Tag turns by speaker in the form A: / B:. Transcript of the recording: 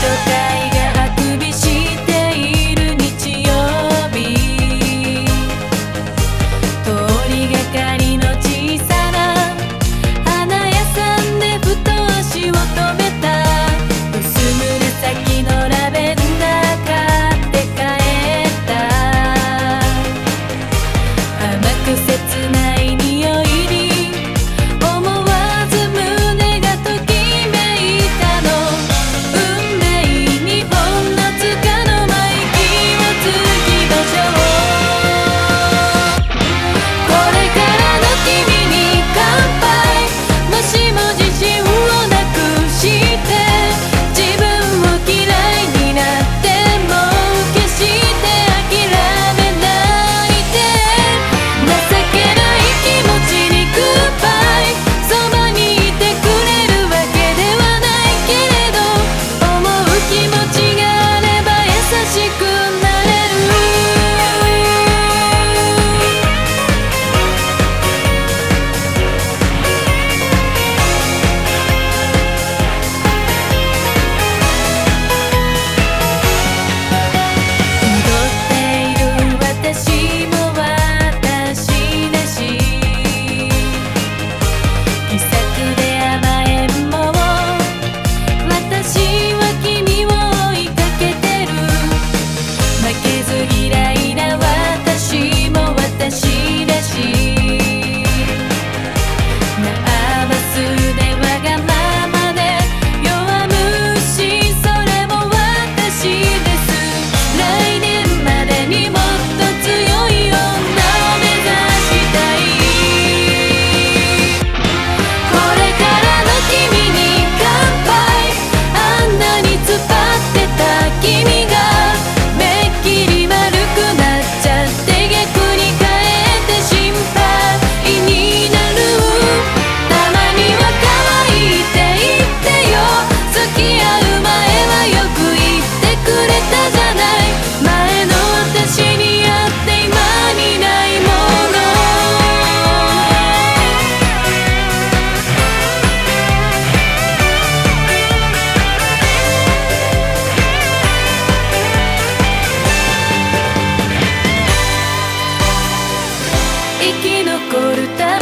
A: to die. corta.